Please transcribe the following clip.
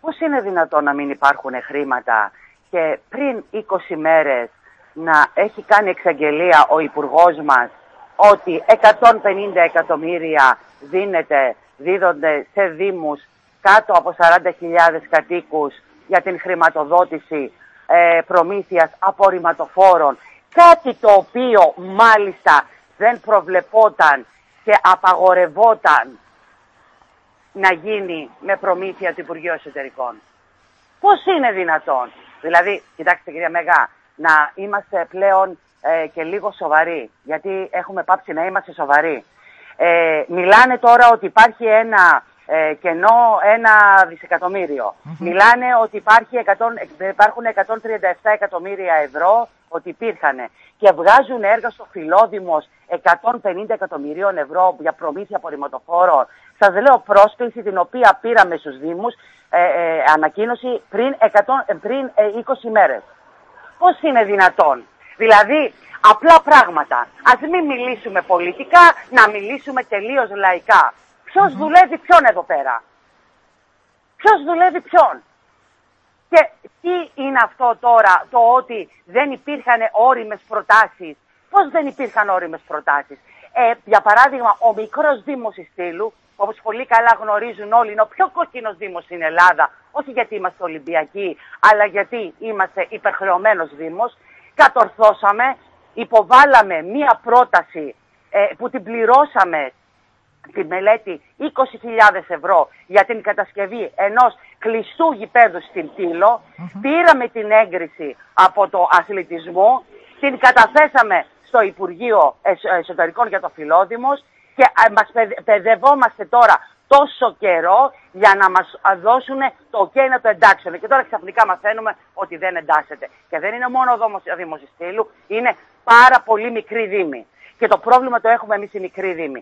Πώς είναι δυνατόν να μην υπάρχουν χρήματα και πριν 20 μέρες να έχει κάνει εξαγγελία ο Υπουργός μας ότι 150 εκατομμύρια δίνεται, δίδονται σε δήμους κάτω από 40.000 κατοίκους για την χρηματοδότηση ε, προμήθειας απορριμματοφόρων. Κάτι το οποίο μάλιστα δεν προβλεπόταν και απαγορευόταν να γίνει με προμήθεια του Υπουργείου Εσωτερικών. Πώς είναι δυνατόν; Δηλαδή, κοιτάξτε κυρία Μεγά, να είμαστε πλέον ε, και λίγο σοβαροί, γιατί έχουμε πάψει να είμαστε σοβαροί. Ε, μιλάνε τώρα ότι υπάρχει ένα ε, κενό ένα Μιλάνε ότι υπάρχει 100, υπάρχουν 137 εκατομμύρια ευρώ ότι υπήρχαν και βγάζουν έργα στο Φιλόδημος 150 εκατομμυρίων ευρώ για προμήθεια απορριμματοφόρων. Σας λέω πρόσκληση την οποία πήραμε στους Δήμους, ε, ε, ανακοίνωση πριν, 100, πριν 20 μέρες. Πώς είναι δυνατόν; Δηλαδή, απλά πράγματα. Ας μην μιλήσουμε πολιτικά, να μιλήσουμε τελείως λαϊκά. Ποιος δουλεύει ποιον εδώ πέρα; Ποιος δουλεύει ποιον; Και τι είναι αυτό τώρα το ότι δεν υπήρχαν όριμες προτάσεις. Πώς δεν υπήρχαν όριμες προτάσεις; Ε, για παράδειγμα, ο μικρός Δήμος Ιστήλου, όπως πολύ καλά γνωρίζουν όλοι, είναι ο πιο κόκκινος Δήμος στην Ελλάδα. Όχι γιατί είμαστε Ολυμπιακοί, αλλά γιατί είμαστε υπερχρεωμένος Δήμος. Κατορθώσαμε, υποβάλαμε μία πρόταση ε, που την πληρώσαμε τη μελέτη 20.000 ευρώ για την κατασκευή ενός κλειστού γηπέδου στην Τήλο. Πήραμε την έγκριση από το αθλητισμό, την καταθέσαμε στο Υπουργείο Εσωτερικών για το Φιλόδημος και ε, μας παιδευόμαστε τώρα τόσο καιρό για να μας δώσουν το ok να το εντάξουν. Και τώρα ξαφνικά μαθαίνουμε ότι δεν εντάσσεται. Και δεν είναι μόνο ο Δήμος Στήλου, είναι πάρα πολύ μικρή δήμη. Και το πρόβλημα το έχουμε εμείς οι μικροί δήμοι.